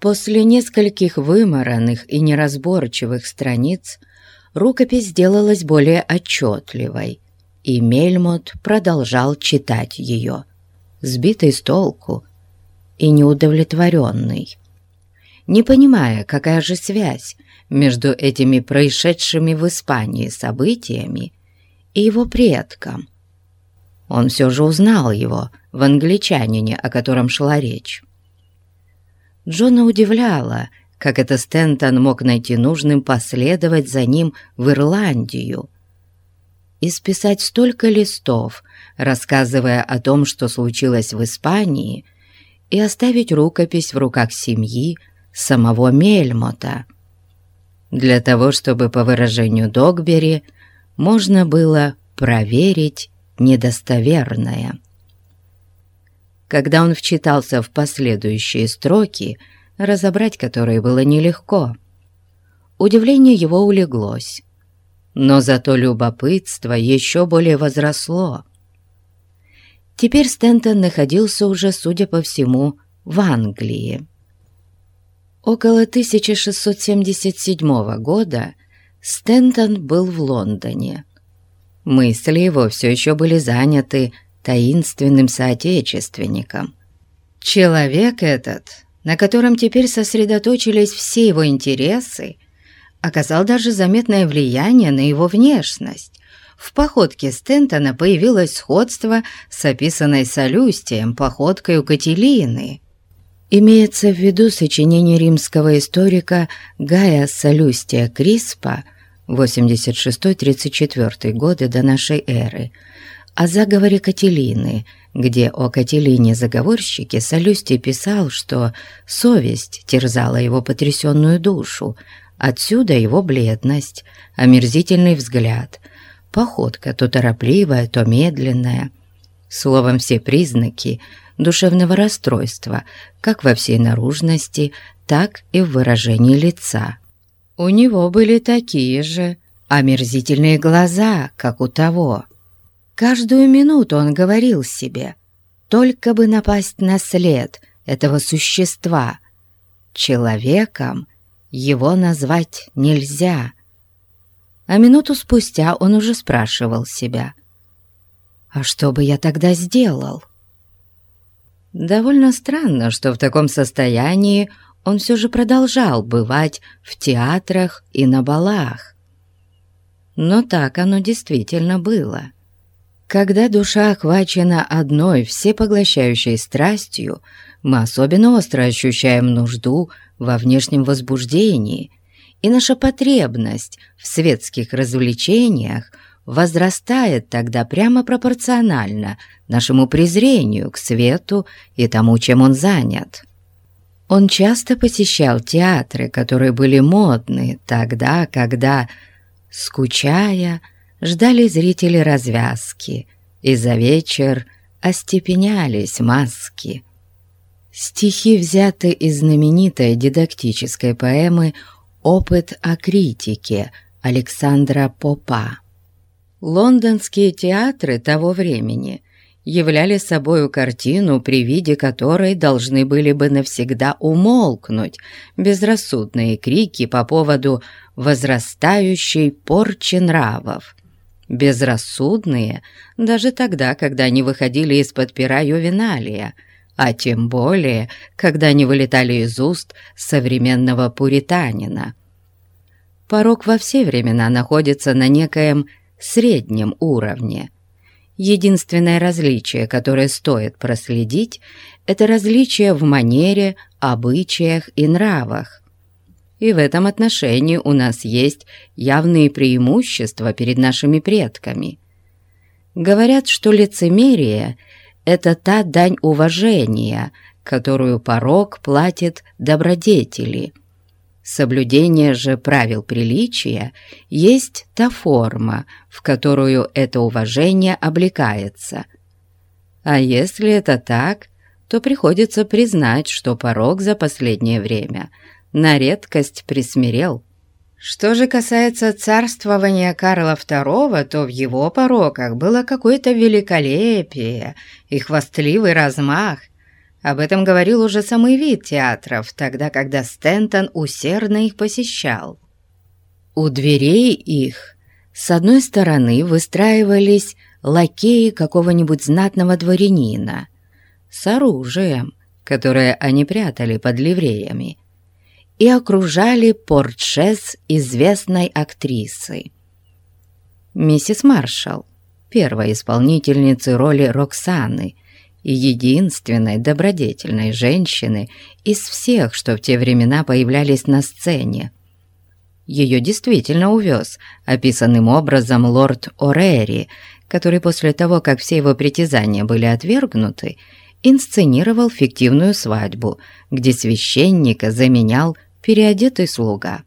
После нескольких вымаранных и неразборчивых страниц рукопись сделалась более отчетливой, и Мельмот продолжал читать ее, сбитый с толку и неудовлетворенный, не понимая, какая же связь между этими происшедшими в Испании событиями и его предком. Он все же узнал его в англичанине, о котором шла речь. Джона удивляло, как это Стентон мог найти нужным последовать за ним в Ирландию и списать столько листов, рассказывая о том, что случилось в Испании, и оставить рукопись в руках семьи самого Мельмота. Для того, чтобы, по выражению Догбери, можно было проверить недостоверное. Когда он вчитался в последующие строки, разобрать которые было нелегко, удивление его улеглось, но зато любопытство еще более возросло. Теперь Стентон находился уже, судя по всему, в Англии. Около 1677 года Стентон был в Лондоне. Мысли его все еще были заняты таинственным соотечественником. Человек этот, на котором теперь сосредоточились все его интересы, оказал даже заметное влияние на его внешность. В походке Стентона появилось сходство с описанной Солюстием походкой у Кателины. Имеется в виду сочинение римского историка Гая Солюстия Криспа 86-34 годы до нашей эры о заговоре Кателины, где о Кателине-заговорщике Солюстий писал, что совесть терзала его потрясенную душу, Отсюда его бледность, омерзительный взгляд, походка то торопливая, то медленная. Словом, все признаки душевного расстройства, как во всей наружности, так и в выражении лица. У него были такие же омерзительные глаза, как у того. Каждую минуту он говорил себе, только бы напасть на след этого существа. Человеком его назвать нельзя. А минуту спустя он уже спрашивал себя, «А что бы я тогда сделал?» Довольно странно, что в таком состоянии он все же продолжал бывать в театрах и на балах. Но так оно действительно было. Когда душа охвачена одной всепоглощающей страстью, мы особенно остро ощущаем нужду во внешнем возбуждении, и наша потребность в светских развлечениях возрастает тогда прямо пропорционально нашему презрению к свету и тому, чем он занят. Он часто посещал театры, которые были модны тогда, когда, скучая, ждали зрители развязки, и за вечер остепенялись маски. Стихи взяты из знаменитой дидактической поэмы «Опыт о критике» Александра Попа. Лондонские театры того времени являли собою картину, при виде которой должны были бы навсегда умолкнуть безрассудные крики по поводу возрастающей порчи нравов. Безрассудные даже тогда, когда они выходили из-под пера Ювеналия – а тем более, когда они вылетали из уст современного пуританина. Порог во все времена находится на некоем среднем уровне. Единственное различие, которое стоит проследить, это различие в манере, обычаях и нравах. И в этом отношении у нас есть явные преимущества перед нашими предками. Говорят, что лицемерие – это та дань уважения, которую порог платит добродетели. Соблюдение же правил приличия есть та форма, в которую это уважение облекается. А если это так, то приходится признать, что порог за последнее время на редкость присмирел. Что же касается царствования Карла II, то в его пороках было какое-то великолепие и хвастливый размах, Об этом говорил уже самый вид театров, тогда, когда Стентон усердно их посещал. У дверей их с одной стороны выстраивались лакеи какого-нибудь знатного дворянина с оружием, которое они прятали под ливреями, и окружали портшес известной актрисы. Миссис Маршалл, первой исполнительницы роли Роксаны и единственной добродетельной женщины из всех, что в те времена появлялись на сцене. Ее действительно увез, описанным образом лорд О'Рери, который после того, как все его притязания были отвергнуты, инсценировал фиктивную свадьбу, где священника заменял переодетый слуга,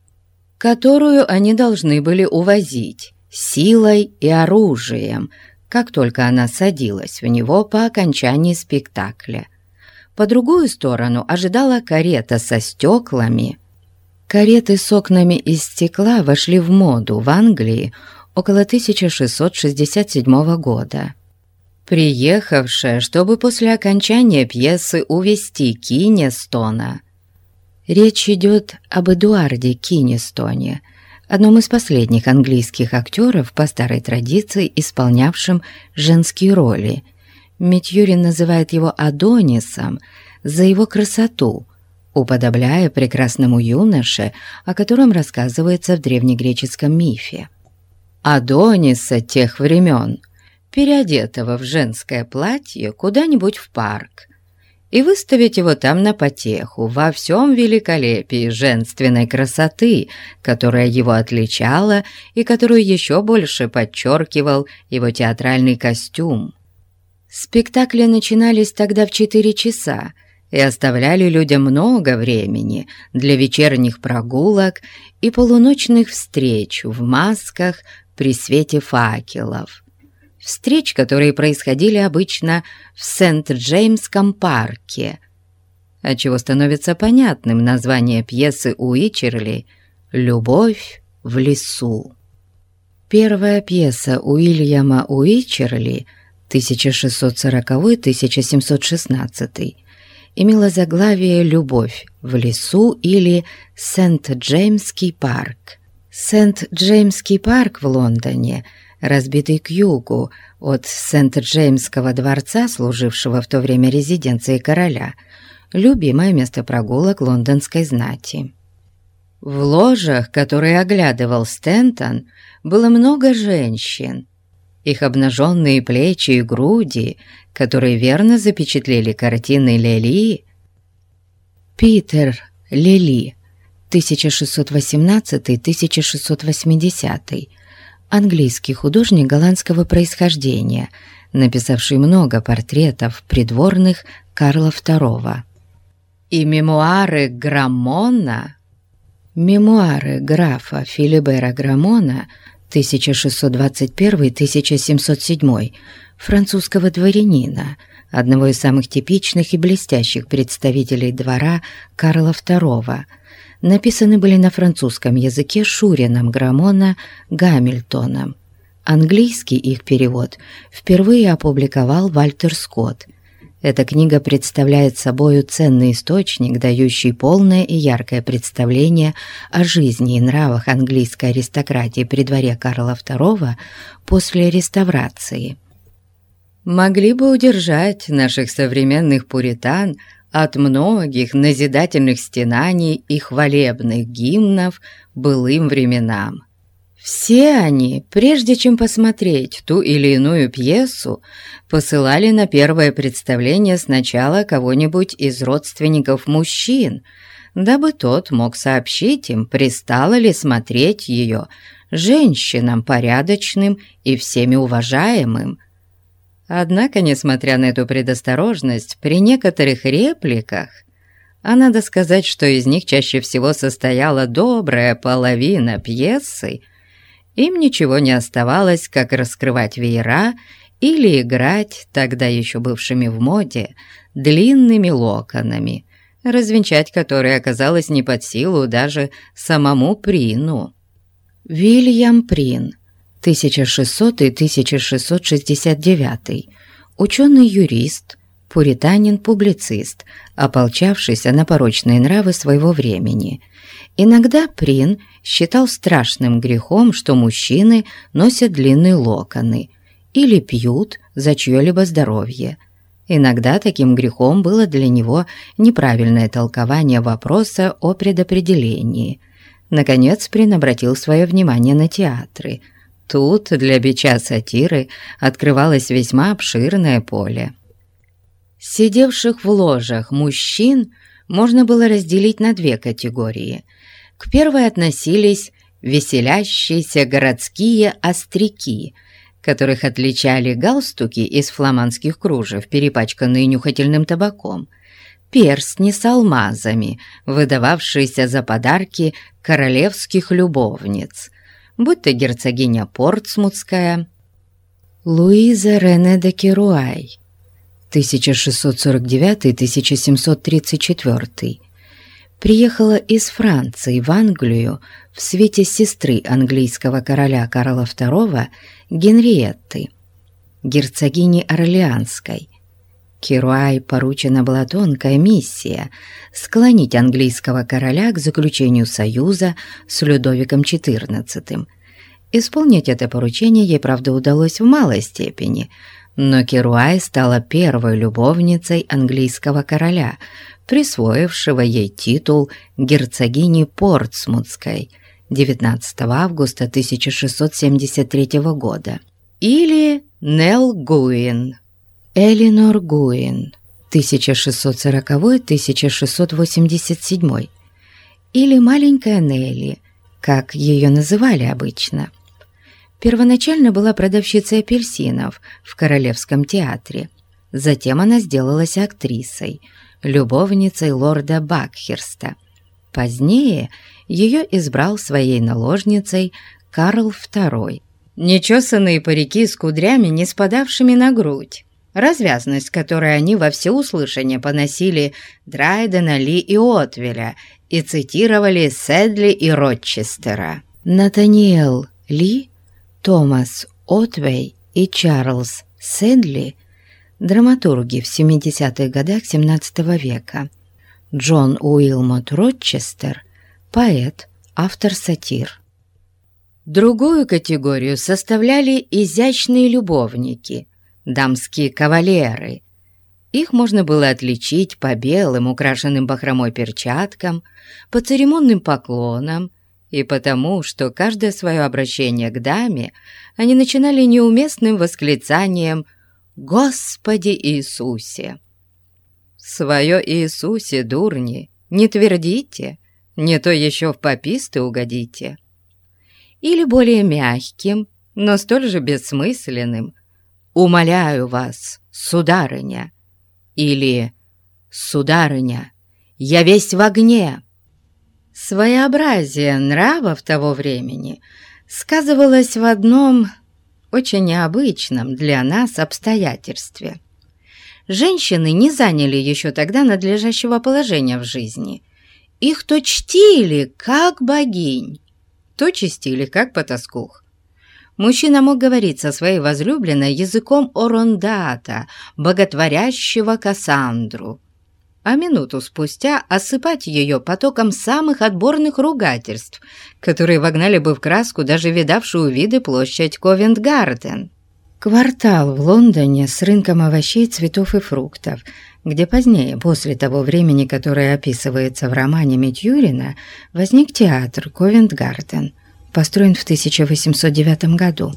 которую они должны были увозить силой и оружием, как только она садилась в него по окончании спектакля. По другую сторону ожидала карета со стеклами. Кареты с окнами из стекла вошли в моду в Англии около 1667 года. Приехавшая, чтобы после окончания пьесы увести Кинестона. Речь идет об Эдуарде Кинестоне, одном из последних английских актеров по старой традиции, исполнявшим женские роли. Митюрин называет его Адонисом за его красоту, уподобляя прекрасному юноше, о котором рассказывается в древнегреческом мифе. Адониса тех времен, переодетого в женское платье куда-нибудь в парк, и выставить его там на потеху во всем великолепии женственной красоты, которая его отличала и которую еще больше подчеркивал его театральный костюм. Спектакли начинались тогда в четыре часа и оставляли людям много времени для вечерних прогулок и полуночных встреч в масках, при свете факелов. Встреч, которые происходили обычно в Сент-Джеймском парке, отчего становится понятным название пьесы Уичерли «Любовь в лесу». Первая пьеса Уильяма Уичерли 1640-1716 имела заглавие «Любовь в лесу» или «Сент-Джеймский парк». Сент-Джеймский парк в Лондоне, разбитый к югу от Сент-Джеймского дворца, служившего в то время резиденцией короля, любимое место прогулок лондонской знати. В ложах, которые оглядывал Стентон, было много женщин. Их обнаженные плечи и груди, которые верно запечатлели картины Лели, Питер Лели 1618-1680, английский художник голландского происхождения, написавший много портретов придворных Карла II. И мемуары Граммона, мемуары графа Филибера Граммона 1621-1707, французского дворянина, одного из самых типичных и блестящих представителей двора Карла II – написаны были на французском языке Шурином Граммона Гамильтоном. Английский их перевод впервые опубликовал Вальтер Скотт. Эта книга представляет собою ценный источник, дающий полное и яркое представление о жизни и нравах английской аристократии при дворе Карла II после реставрации. Могли бы удержать наших современных пуритан от многих назидательных стенаний и хвалебных гимнов былым временам. Все они, прежде чем посмотреть ту или иную пьесу, посылали на первое представление сначала кого-нибудь из родственников мужчин, дабы тот мог сообщить им, пристало ли смотреть ее женщинам порядочным и всеми уважаемым, Однако, несмотря на эту предосторожность, при некоторых репликах, а надо сказать, что из них чаще всего состояла добрая половина пьесы, им ничего не оставалось, как раскрывать веера или играть, тогда еще бывшими в моде, длинными локонами, развенчать которые оказалось не под силу даже самому Прину. Вильям Прин – 1600 и 1669, ученый-юрист, пуританин-публицист, ополчавшийся на порочные нравы своего времени. Иногда Прин считал страшным грехом, что мужчины носят длинные локоны или пьют за чье-либо здоровье. Иногда таким грехом было для него неправильное толкование вопроса о предопределении. Наконец Прин обратил свое внимание на театры. Тут для бича сатиры открывалось весьма обширное поле. Сидевших в ложах мужчин можно было разделить на две категории. К первой относились веселящиеся городские остряки, которых отличали галстуки из фламандских кружев, перепачканные нюхательным табаком, перстни с алмазами, выдававшиеся за подарки королевских любовниц, будь то герцогиня Портсмутская, Луиза Рене де Керуай, 1649-1734, приехала из Франции в Англию в свете сестры английского короля Карла II Генриетты, герцогини Орлеанской. Керуай поручена была тонкая миссия склонить английского короля к заключению союза с Людовиком XIV. Исполнить это поручение ей, правда, удалось в малой степени – но Керуай стала первой любовницей английского короля, присвоившего ей титул герцогини Портсмутской 19 августа 1673 года. Или Нел Гуин, Элинор Гуин, 1640-1687, или маленькая Нелли, как ее называли обычно – Первоначально была продавщицей апельсинов в Королевском театре. Затем она сделалась актрисой, любовницей лорда Бакхерста. Позднее ее избрал своей наложницей Карл II. Нечесанные парики с кудрями, не спадавшими на грудь. Развязность, которой они во всеуслышание поносили Драйдена, Ли и Отвеля и цитировали Седли и Ротчестера. Натаниэл Ли Томас Отвей и Чарльз Сэдли – драматурги в 70-х годах XVII века. Джон Уилмот Рочестер – поэт, автор сатир. Другую категорию составляли изящные любовники, дамские кавалеры. Их можно было отличить по белым, украшенным бахромой перчаткам, по церемонным поклонам – и потому, что каждое свое обращение к даме они начинали неуместным восклицанием «Господи Иисусе!». «Свое Иисусе, дурни, не твердите, не то еще в пописты угодите». Или более мягким, но столь же бессмысленным «Умоляю вас, сударыня!» или «Сударыня, я весь в огне!» Своеобразие нравов того времени сказывалось в одном очень необычном для нас обстоятельстве. Женщины не заняли еще тогда надлежащего положения в жизни. Их то чтили, как богинь, то чистили, как потаскух. Мужчина мог говорить со своей возлюбленной языком Орондата, боготворящего Кассандру, а минуту спустя осыпать ее потоком самых отборных ругательств, которые вогнали бы в краску даже видавшую виды площадь Ковент-Гарден. Квартал в Лондоне с рынком овощей, цветов и фруктов, где позднее, после того времени, которое описывается в романе Митюрина, возник театр Ковент-Гарден, построен в 1809 году.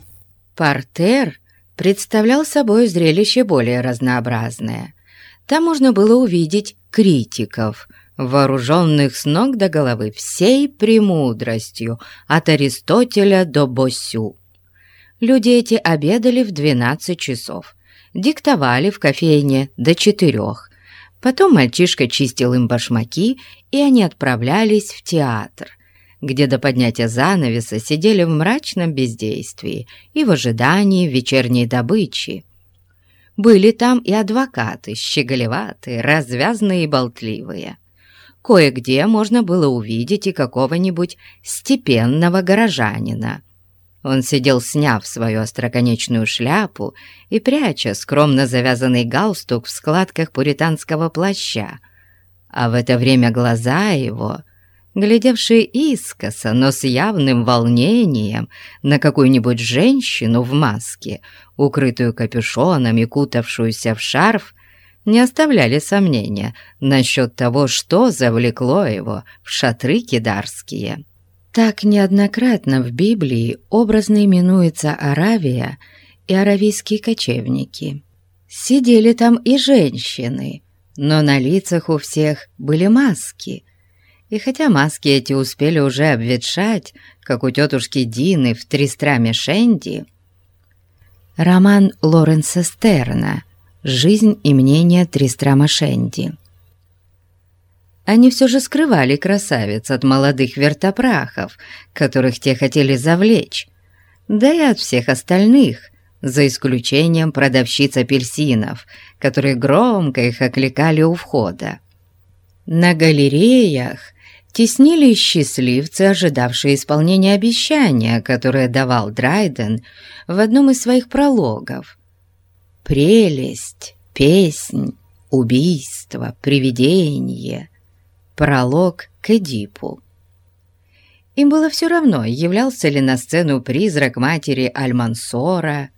Портер представлял собой зрелище более разнообразное – там можно было увидеть критиков, вооруженных с ног до головы всей премудростью, от Аристотеля до Босю. Люди эти обедали в 12 часов, диктовали в кофейне до четырех. Потом мальчишка чистил им башмаки, и они отправлялись в театр, где до поднятия занавеса сидели в мрачном бездействии и в ожидании вечерней добычи. Были там и адвокаты, щеголеватые, развязные и болтливые. Кое-где можно было увидеть и какого-нибудь степенного горожанина. Он сидел, сняв свою остроконечную шляпу и пряча скромно завязанный галстук в складках пуританского плаща, а в это время глаза его, глядевшие искоса, но с явным волнением на какую-нибудь женщину в маске, укрытую капюшоном и кутавшуюся в шарф, не оставляли сомнения насчет того, что завлекло его в шатры кидарские. Так неоднократно в Библии образно именуется Аравия и аравийские кочевники. Сидели там и женщины, но на лицах у всех были маски. И хотя маски эти успели уже обветшать, как у тетушки Дины в «Тристраме Шенди», роман Лоренса Стерна – «Жизнь и мнение Тристрама Шенди». Они все же скрывали красавиц от молодых вертопрахов, которых те хотели завлечь, да и от всех остальных, за исключением продавщиц апельсинов, которые громко их окликали у входа. На галереях теснились счастливцы, ожидавшие исполнения обещания, которое давал Драйден в одном из своих прологов. Прелесть, песнь, убийство, привидение, пролог к Эдипу. Им было все равно, являлся ли на сцену призрак матери Альмансора.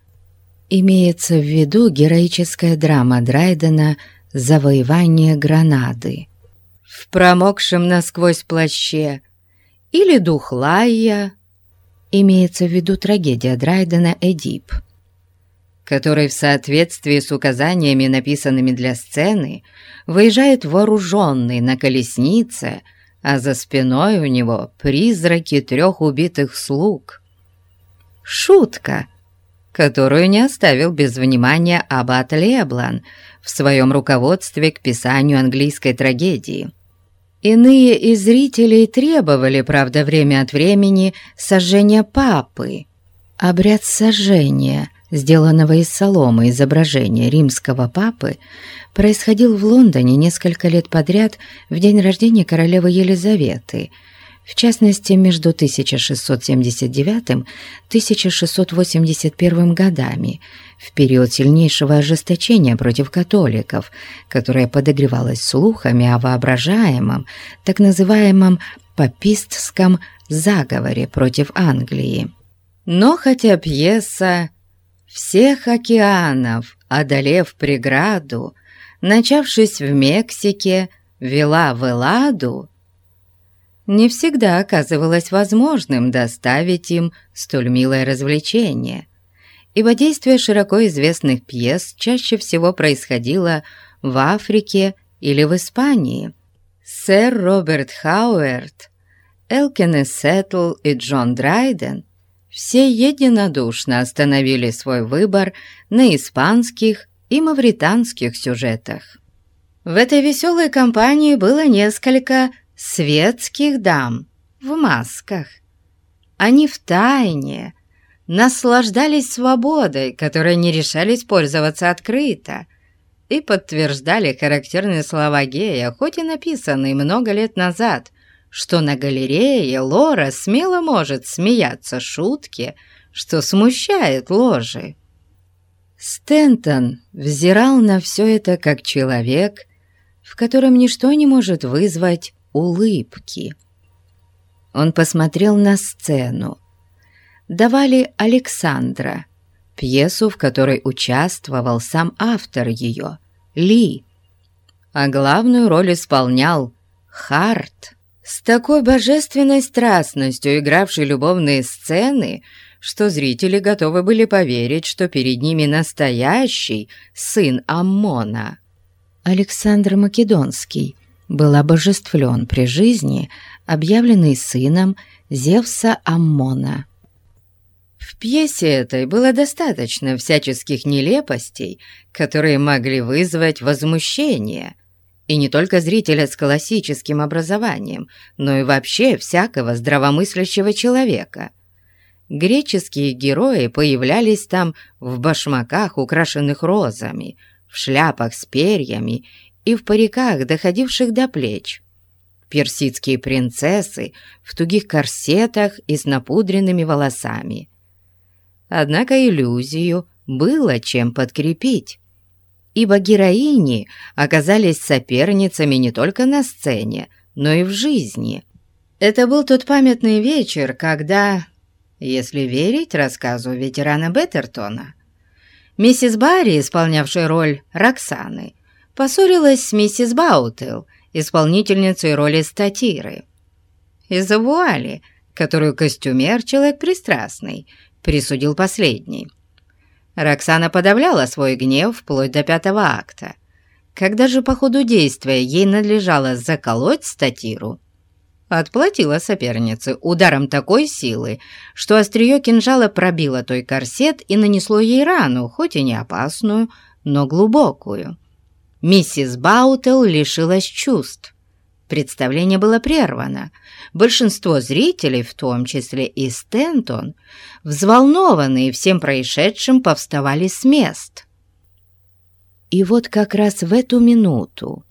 Имеется в виду героическая драма Драйдена «Завоевание Гранады». В промокшем насквозь плаще или дух Лайя имеется в виду трагедия Драйдена «Эдип» который в соответствии с указаниями, написанными для сцены, выезжает вооруженный на колеснице, а за спиной у него призраки трех убитых слуг. Шутка, которую не оставил без внимания Аббат Леблан в своем руководстве к писанию английской трагедии. Иные из зрителей требовали, правда, время от времени сожжения папы. Обряд сожжения – сделанного из соломы изображения римского папы, происходил в Лондоне несколько лет подряд в день рождения королевы Елизаветы, в частности, между 1679-1681 годами, в период сильнейшего ожесточения против католиков, которое подогревалось слухами о воображаемом, так называемом «папистском заговоре против Англии». Но хотя пьеса всех океанов, одолев преграду, начавшись в Мексике, вела в Эладу, не всегда оказывалось возможным доставить им столь милое развлечение, ибо действие широко известных пьес чаще всего происходило в Африке или в Испании. Сэр Роберт Хауэрт, Элкинес Сеттл и Джон Драйден все единодушно остановили свой выбор на испанских и мавританских сюжетах. В этой веселой компании было несколько светских дам в масках. Они в тайне наслаждались свободой, которой не решались пользоваться открыто, и подтверждали характерные слова гея, хоть и написанные много лет назад, что на галерее Лора смело может смеяться шутки, что смущает ложи. Стентон взирал на все это как человек, в котором ничто не может вызвать улыбки. Он посмотрел на сцену. Давали Александра, пьесу, в которой участвовал сам автор ее, Ли, а главную роль исполнял Харт с такой божественной страстностью игравший любовные сцены, что зрители готовы были поверить, что перед ними настоящий сын Аммона. Александр Македонский был обожествлен при жизни, объявленный сыном Зевса Аммона. В пьесе этой было достаточно всяческих нелепостей, которые могли вызвать возмущение – и не только зрителя с классическим образованием, но и вообще всякого здравомыслящего человека. Греческие герои появлялись там в башмаках, украшенных розами, в шляпах с перьями и в париках, доходивших до плеч. Персидские принцессы в тугих корсетах и с напудренными волосами. Однако иллюзию было чем подкрепить, ибо героини оказались соперницами не только на сцене, но и в жизни. Это был тот памятный вечер, когда, если верить рассказу ветерана Беттертона, миссис Барри, исполнявшая роль Роксаны, поссорилась с миссис Баутел, исполнительницей роли статиры. Из-за вуали, которую костюмер, человек пристрастный, присудил последний. Роксана подавляла свой гнев вплоть до пятого акта. Когда же по ходу действия ей надлежало заколоть статиру, отплатила сопернице ударом такой силы, что острие кинжала пробило той корсет и нанесло ей рану, хоть и не опасную, но глубокую. Миссис Баутел лишилась чувств. Представление было прервано. Большинство зрителей, в том числе и Стентон, взволнованные всем происшедшим, повставали с мест. И вот как раз в эту минуту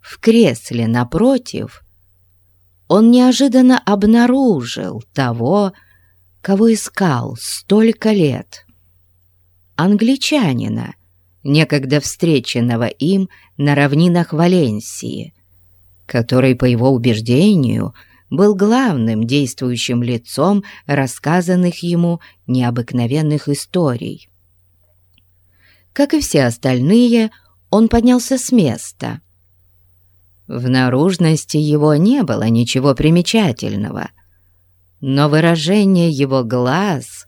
в кресле напротив он неожиданно обнаружил того, кого искал столько лет. Англичанина, некогда встреченного им на равнинах Валенсии, который, по его убеждению, был главным действующим лицом рассказанных ему необыкновенных историй. Как и все остальные, он поднялся с места. В наружности его не было ничего примечательного, но выражение его глаз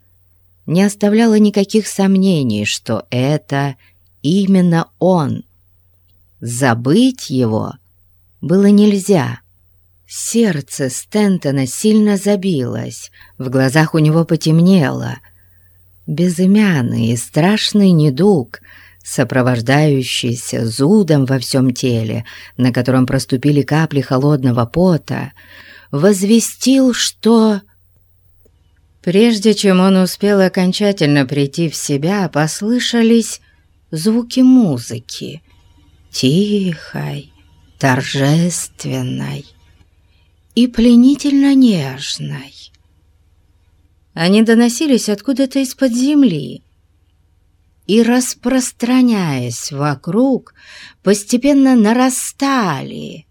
не оставляло никаких сомнений, что это именно он. Забыть его — было нельзя. Сердце Стентона сильно забилось, в глазах у него потемнело. Безымянный и страшный недуг, сопровождающийся зудом во всем теле, на котором проступили капли холодного пота, возвестил, что... Прежде чем он успел окончательно прийти в себя, послышались звуки музыки, тихой, торжественной и пленительно нежной. Они доносились откуда-то из-под земли и, распространяясь вокруг, постепенно нарастали,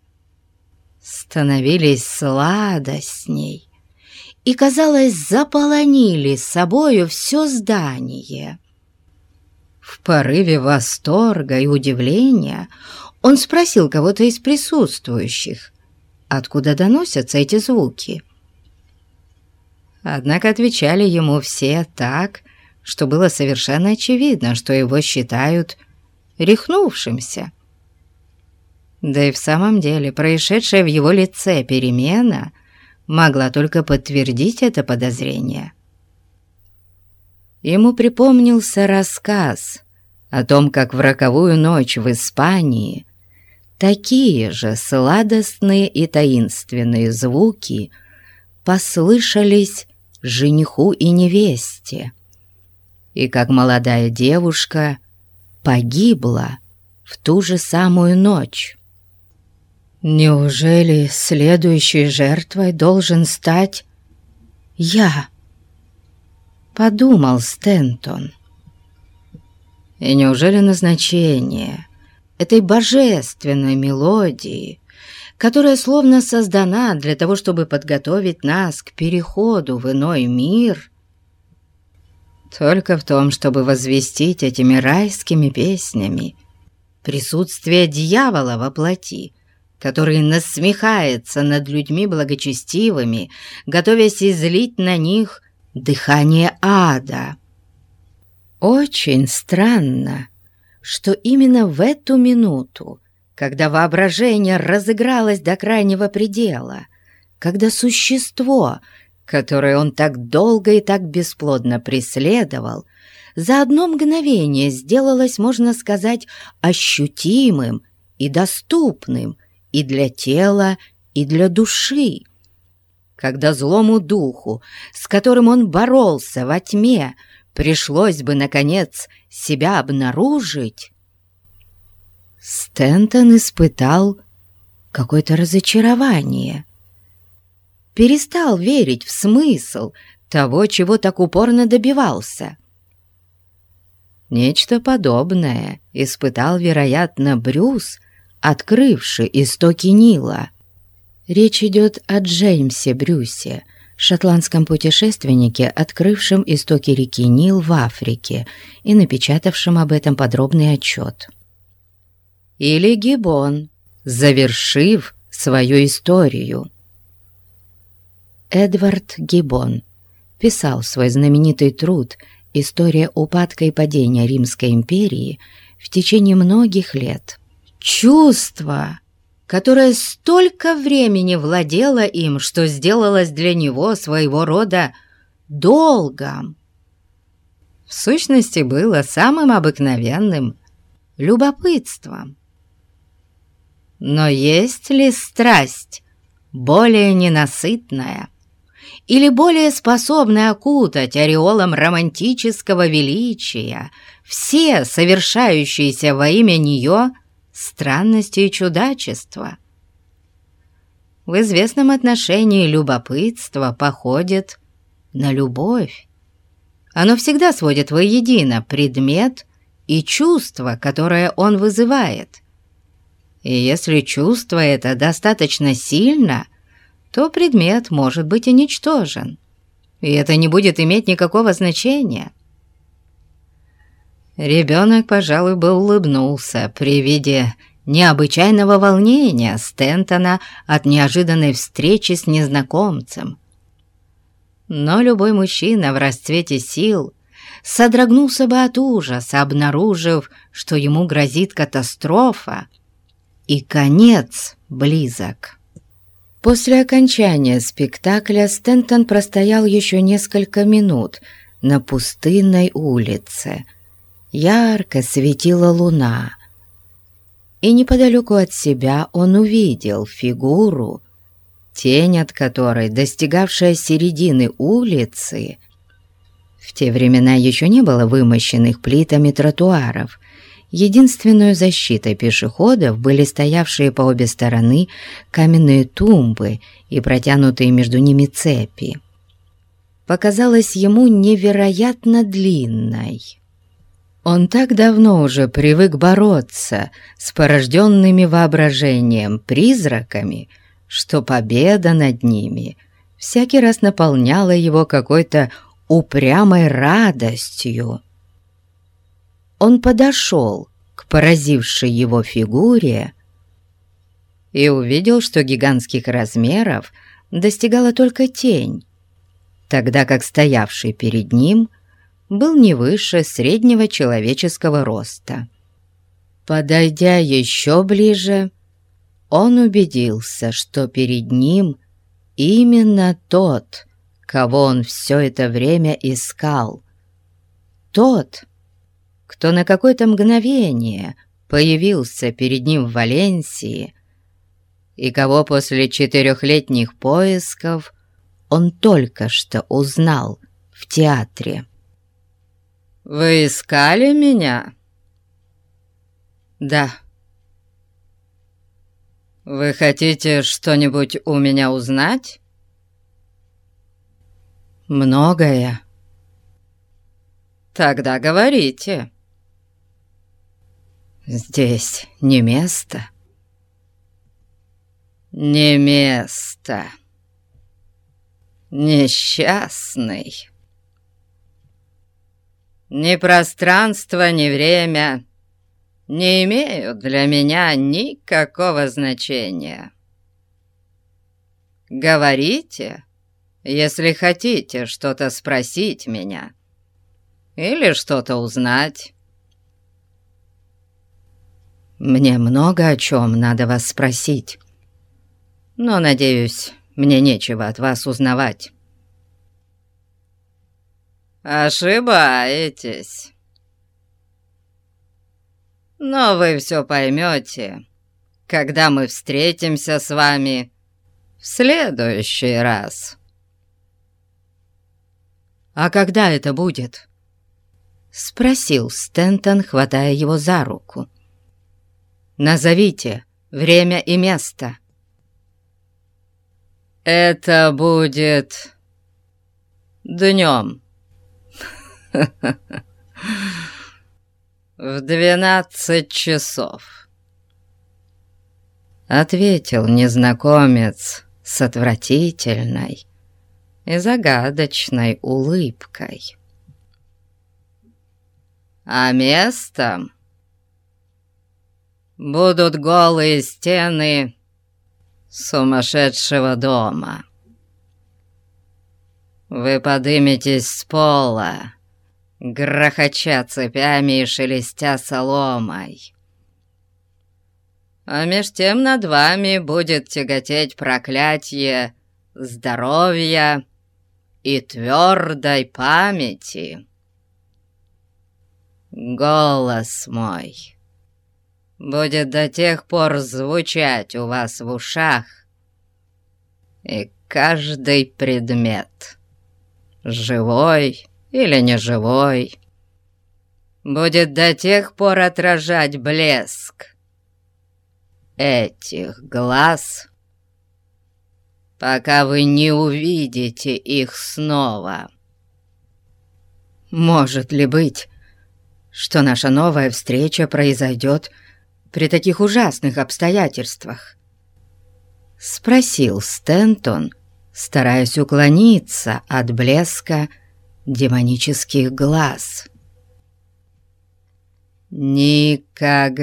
становились сладостней и, казалось, заполонили собою все здание. В порыве восторга и удивления он спросил кого-то из присутствующих, откуда доносятся эти звуки. Однако отвечали ему все так, что было совершенно очевидно, что его считают рехнувшимся. Да и в самом деле происшедшая в его лице перемена могла только подтвердить это подозрение. Ему припомнился рассказ о том, как в роковую ночь в Испании Такие же сладостные и таинственные звуки послышались жениху и невесте, и как молодая девушка погибла в ту же самую ночь. Неужели следующей жертвой должен стать я? Подумал Стентон. И неужели назначение этой божественной мелодии, которая словно создана для того, чтобы подготовить нас к переходу в иной мир, только в том, чтобы возвестить этими райскими песнями присутствие дьявола во плоти, который насмехается над людьми благочестивыми, готовясь излить на них дыхание ада. Очень странно, что именно в эту минуту, когда воображение разыгралось до крайнего предела, когда существо, которое он так долго и так бесплодно преследовал, за одно мгновение сделалось, можно сказать, ощутимым и доступным и для тела, и для души. Когда злому духу, с которым он боролся во тьме, пришлось бы, наконец, себя обнаружить, Стентон испытал какое-то разочарование. Перестал верить в смысл, того, чего так упорно добивался. Нечто подобное испытал, вероятно, Брюс, открывший истоки Нила. Речь идет о Джеймсе Брюсе, шотландском путешественнике, открывшем истоки реки Нил в Африке и напечатавшем об этом подробный отчет. Или Гибон, завершив свою историю. Эдвард Гибон писал свой знаменитый труд «История упадка и падения Римской империи» в течение многих лет. Чувство, которое столько времени владело им, что сделалось для него своего рода долгом, в сущности было самым обыкновенным любопытством. Но есть ли страсть более ненасытная или более способная окутать ореолом романтического величия все совершающиеся во имя нее странности и чудачества? В известном отношении любопытство походит на любовь. Оно всегда сводит воедино предмет и чувство, которое он вызывает – и если чувство это достаточно сильно, то предмет может быть уничтожен, и это не будет иметь никакого значения. Ребенок, пожалуй, бы улыбнулся при виде необычайного волнения Стентона от неожиданной встречи с незнакомцем. Но любой мужчина в расцвете сил содрогнулся бы от ужаса, обнаружив, что ему грозит катастрофа, и конец близок. После окончания спектакля Стентон простоял еще несколько минут на пустынной улице. Ярко светила луна, и неподалеку от себя он увидел фигуру, тень от которой, достигавшая середины улицы, в те времена еще не было вымощенных плитами тротуаров, Единственной защитой пешеходов были стоявшие по обе стороны каменные тумбы и протянутые между ними цепи. Показалось ему невероятно длинной. Он так давно уже привык бороться с порожденными воображением призраками, что победа над ними всякий раз наполняла его какой-то упрямой радостью. Он подошел к поразившей его фигуре и увидел, что гигантских размеров достигала только тень, тогда как стоявший перед ним был не выше среднего человеческого роста. Подойдя еще ближе, он убедился, что перед ним именно тот, кого он все это время искал. Тот, кто на какое-то мгновение появился перед ним в Валенсии и кого после четырехлетних поисков он только что узнал в театре. «Вы искали меня?» «Да». «Вы хотите что-нибудь у меня узнать?» «Многое». «Тогда говорите». Здесь не место. Не место. Несчастный. Ни пространство, ни время не имеют для меня никакого значения. Говорите, если хотите что-то спросить меня или что-то узнать. Мне много о чем надо вас спросить. Но, надеюсь, мне нечего от вас узнавать». «Ошибаетесь. Но вы все поймете, когда мы встретимся с вами в следующий раз». «А когда это будет?» — спросил Стентон, хватая его за руку. Назовите время и место». «Это будет днем. В двенадцать часов. Ответил незнакомец с отвратительной и загадочной улыбкой. А местом будут голые стены сумасшедшего дома. Вы подыметесь с пола, грохоча цепями и шелестя соломой. А меж тем над вами будет тяготеть проклятие здоровья и твердой памяти. Голос мой будет до тех пор звучать у вас в ушах, и каждый предмет, живой или неживой, будет до тех пор отражать блеск этих глаз, пока вы не увидите их снова. Может ли быть, что наша новая встреча произойдет при таких ужасных обстоятельствах?» Спросил Стентон, стараясь уклониться от блеска демонических глаз. «Никогда!»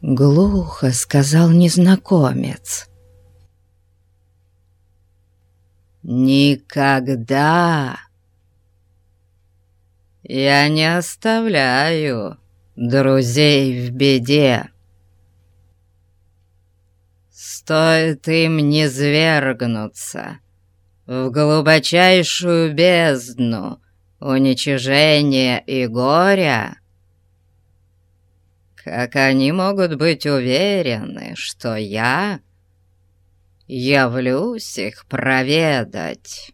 Глухо сказал незнакомец. «Никогда я не оставляю друзей в беде. Стоит им не свергнуться в глубочайшую бездну уничижения и горя, как они могут быть уверены, что я явлюсь их проведать?